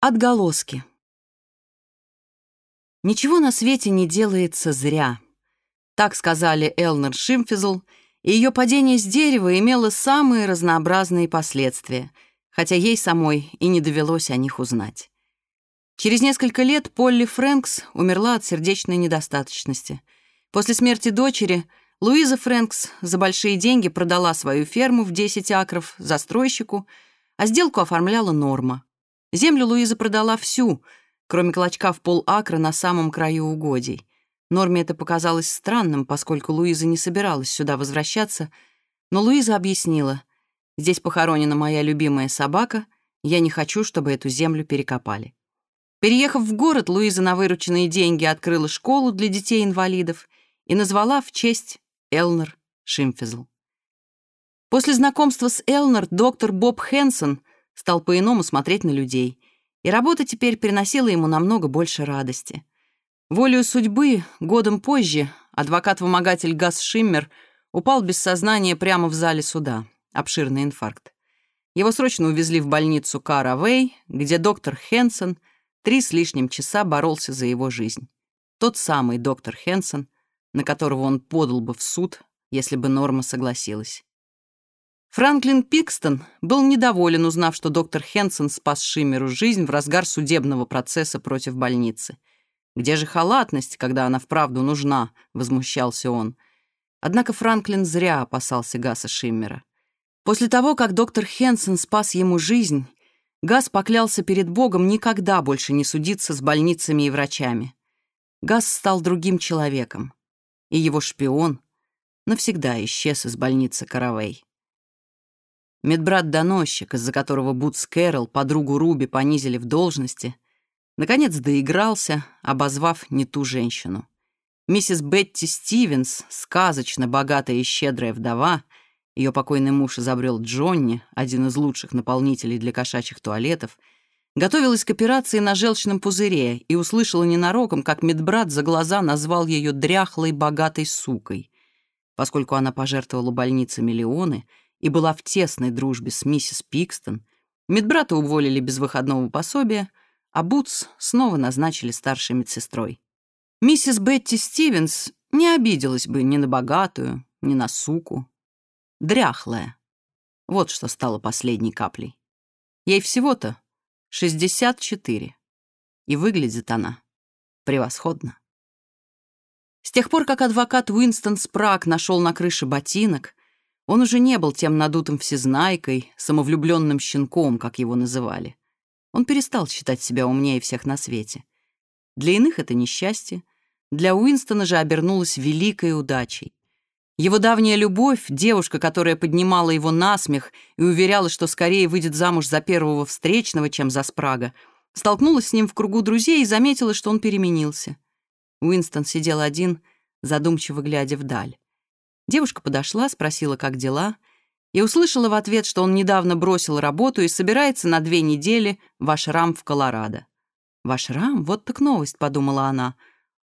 Отголоски. Ничего на свете не делается зря. Так сказали Элнер Шимфизл, и ее падение с дерева имело самые разнообразные последствия, хотя ей самой и не довелось о них узнать. Через несколько лет Полли Фрэнкс умерла от сердечной недостаточности. После смерти дочери Луиза Фрэнкс за большие деньги продала свою ферму в 10 акров застройщику, а сделку оформляла Норма — Землю Луиза продала всю, кроме клочка в пол-акра на самом краю угодий. Норме это показалось странным, поскольку Луиза не собиралась сюда возвращаться, но Луиза объяснила, «Здесь похоронена моя любимая собака, я не хочу, чтобы эту землю перекопали». Переехав в город, Луиза на вырученные деньги открыла школу для детей-инвалидов и назвала в честь Элнер Шимфизл. После знакомства с Элнер доктор Боб Хэнсон стал по-иному смотреть на людей, и работа теперь приносила ему намного больше радости. Волею судьбы, годом позже, адвокат-вымогатель Гас Шиммер упал без сознания прямо в зале суда. Обширный инфаркт. Его срочно увезли в больницу Каравей, где доктор Хенсон три с лишним часа боролся за его жизнь. Тот самый доктор Хенсон, на которого он подал бы в суд, если бы Норма согласилась. Франклин Пикстон был недоволен, узнав, что доктор Хенсон спас Шиммеру жизнь в разгар судебного процесса против больницы. «Где же халатность, когда она вправду нужна?» — возмущался он. Однако Франклин зря опасался Гаса Шиммера. После того, как доктор Хенсон спас ему жизнь, Гас поклялся перед Богом никогда больше не судиться с больницами и врачами. Гас стал другим человеком, и его шпион навсегда исчез из больницы Каравей. Медбрат-доносчик, из-за которого Бутс Кэрролл, подругу Руби, понизили в должности, наконец доигрался, обозвав не ту женщину. Миссис Бетти Стивенс, сказочно богатая и щедрая вдова, ее покойный муж изобрел Джонни, один из лучших наполнителей для кошачьих туалетов, готовилась к операции на желчном пузыре и услышала ненароком, как медбрат за глаза назвал ее дряхлой богатой сукой. Поскольку она пожертвовала больнице миллионы — и была в тесной дружбе с миссис Пикстон, медбрата уволили без выходного пособия, а Бутс снова назначили старшей медсестрой. Миссис Бетти Стивенс не обиделась бы ни на богатую, ни на суку. Дряхлая. Вот что стало последней каплей. Ей всего-то 64. И выглядит она превосходно. С тех пор, как адвокат Уинстон Спрак нашел на крыше ботинок, он уже не был тем надутым всезнайкой, самовлюбленным щенком, как его называли. Он перестал считать себя умнее всех на свете. Для иных это несчастье, для Уинстона же обернулось великой удачей. Его давняя любовь, девушка, которая поднимала его на смех и уверяла, что скорее выйдет замуж за первого встречного, чем за Спрага, столкнулась с ним в кругу друзей и заметила, что он переменился. Уинстон сидел один, задумчиво глядя вдаль. Девушка подошла, спросила, как дела, и услышала в ответ, что он недавно бросил работу и собирается на две недели в ашрам в Колорадо. «В ашрам? Вот так новость», — подумала она.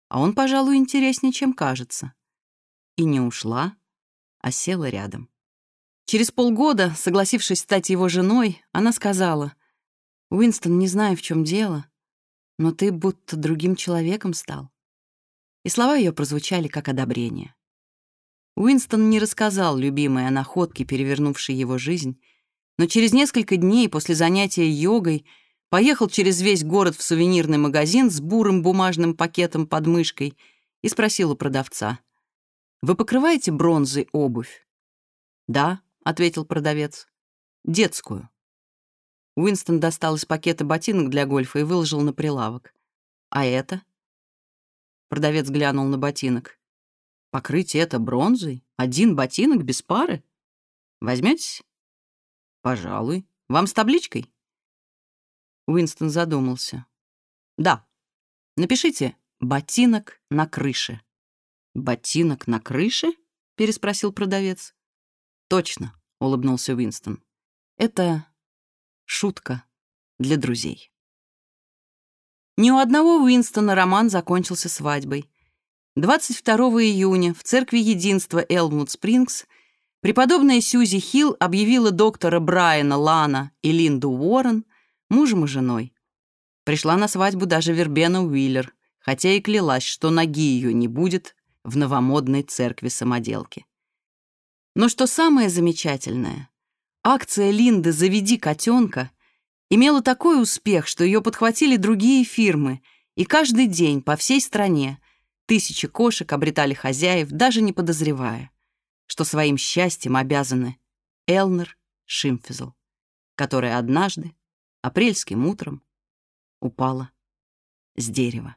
«А он, пожалуй, интереснее, чем кажется». И не ушла, а села рядом. Через полгода, согласившись стать его женой, она сказала, «Уинстон, не знаю, в чем дело, но ты будто другим человеком стал». И слова ее прозвучали как одобрение. Уинстон не рассказал любимой о находке, перевернувшей его жизнь, но через несколько дней после занятия йогой поехал через весь город в сувенирный магазин с бурым бумажным пакетом под мышкой и спросил у продавца, «Вы покрываете бронзой обувь?» «Да», — ответил продавец, — «детскую». Уинстон достал из пакета ботинок для гольфа и выложил на прилавок. «А это?» Продавец глянул на ботинок. Покрыть это бронзой? Один ботинок без пары? Возьметесь? Пожалуй. Вам с табличкой? Уинстон задумался. Да. Напишите «ботинок на крыше». «Ботинок на крыше?» — переспросил продавец. «Точно», — улыбнулся Уинстон. «Это шутка для друзей». Ни у одного Уинстона роман закончился свадьбой. 22 июня в церкви единства Элмут Спрингс преподобная Сьюзи Хилл объявила доктора Брайана Лана и Линду Уоррен мужем и женой. Пришла на свадьбу даже Вербена Уиллер, хотя и клялась, что ноги ее не будет в новомодной церкви самоделки. Но что самое замечательное, акция Линды «Заведи котенка» имела такой успех, что ее подхватили другие фирмы, и каждый день по всей стране – Тысячи кошек обретали хозяев, даже не подозревая, что своим счастьем обязаны Элнер Шимфизл, которая однажды, апрельским утром, упала с дерева.